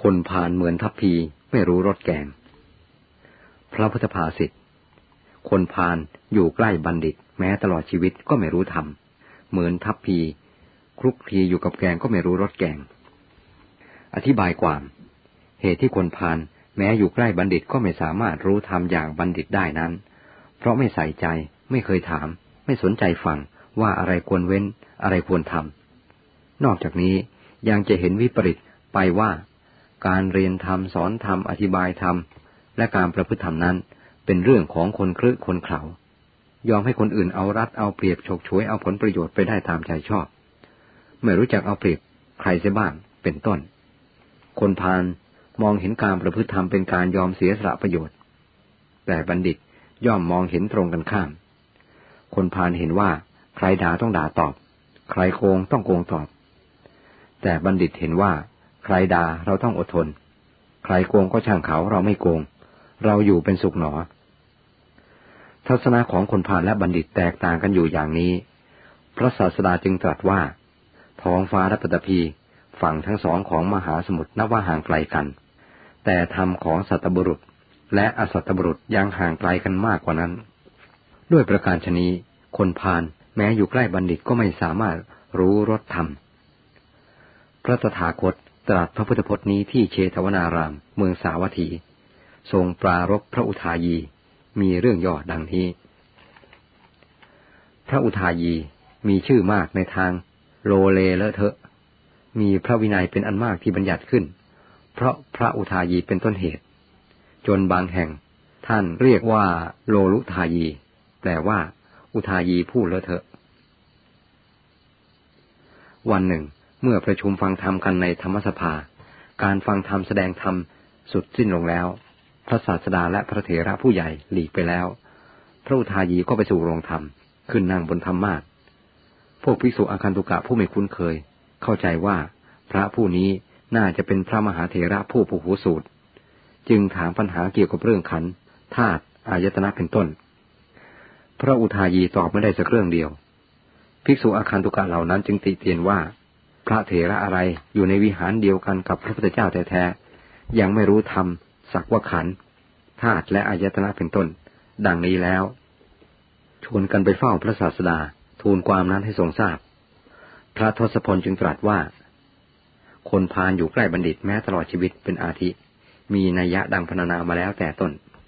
คนพานเหมือนทัพพีไม่รู้รสแกง พระพุทธภาษิตคนพานอยู่ใกล้บัณฑิต แม้ตลอดชีวิตก็ไม่รู้ธรรม เหมือนทัพพี คลุกคลีอยู่กับแกงก็ไม่รู้รสแกง อธิบายความ เหตุที่คนพานแม้อยู่ใกล้บัณฑิตก็ไม่สามารถรู้ธรรมอย่างบัณฑิตได้นั้น เพราะไม่ใส่ใจ ไม่เคยถาม ไม่สนใจฟังว่าอะไรควรเว้น อะไรควรทำนอกจากนี้ยังจะเห็นวิปริตไปว่า การเรียนธรรมสอนธรรมอธิบายธรรม และการประพฤติธรรมนั้น เป็นเรื่องของคนครึคนเขายอมให้คนอื่นเอารัดเอาเปรียบฉกฉวยเอาผลประโยชน์ไปได้ตามใจชอบ ไม่รู้จักเอาเปรียบใครเสียบ้างเป็นต้น คนพาลมองเห็นการประพฤติธรรมเป็นการยอมเสียสละประโยชน์ แต่บัณฑิตย่อมมองเห็นตรงกันข้าม คนพาลเห็นว่าใครด่าต้องด่าตอบ ใครโกงต้องโกงตอบ แต่บัณฑิตเห็นว่า ใครด่าเราต้องอดทน ใครโกงก็ช่างเขาเราไม่โกง เราอยู่เป็นสุขหนอ ทัศนะของคนผ่านและบัณฑิตแตกต่างกันอยู่อย่างนี้ พระศาสดาจึงตรัสว่า ท้องฟ้าและปฐพีฝั่งทั้งสองของมหาสมุทรนับว่าห่างไกลกัน แต่ธรรมของสัตบุรุษและอสัตบุรุษยังห่างไกลกันมากกว่านั้น ด้วยประการชนีคนพานแม้อยู่ใกล้บัณฑิตก็ไม่สามารถรู้รสธรรม พระตถาคต ตรัสพระพุทธพจน์นี้ที่เชตวนาราม เมืองสาวัตถี ทรงปรารบพระอุทายี มีเรื่องย่อดังนี้ พระอุทายีมีชื่อมากในทางโลเลเลเทอะมีพระวินัยเป็นอันมากที่บัญญัติขึ้น เพราะพระอุทายีเป็นต้นเหตุ จนบางแห่ง ท่านเรียกว่าโลลุทายี แปลว่า อุทายีผู้เลอะเทอะ วันหนึ่ง เมื่อประชุมฟังธรรมกันในธรรมสภา การฟังธรรมแสดงธรรมสุดสิ้นลงแล้ว พระศาสดาและพระเถระผู้ใหญ่หลีกไปแล้ว พระอุทายีก็ไปสู่โรงธรรม ขึ้นนั่งบนธรรมากพวกภิกษุอาคันตุกะผู้ไม่คุ้นเคย เข้าใจว่าพระผู้นี้น่าจะเป็นพระมหาเถระผู้ผู้หูสูตร จึงถามปัญหาเกี่ยวกับเรื่องขันธาตุอายตนะเป็นต้น พระอุทายีตอบไม่ได้สักเรื่องเดียว ภิกษุอาคันตุกะเหล่านั้นจึงติเตียนว่า พระเถระอะไรอยู่ในวิหารเดียวกันกับพระพุทธเจ้าแท้ๆยังไม่รู้ธรรมสักว่าขันธาตุและอายตนะเป็นต้น ดังนี้แล้ว ชวนกันไปเฝ้าพระศาสดาทูลความนั้นให้ทรงทราบ พระทศพลจึงตรัสว่า คนพานอยู่ใกล้บัณฑิตแม้ตลอดชีวิตเป็นอาทิ มีนัยยะดังพรรณนามาแล้วแต่ต้น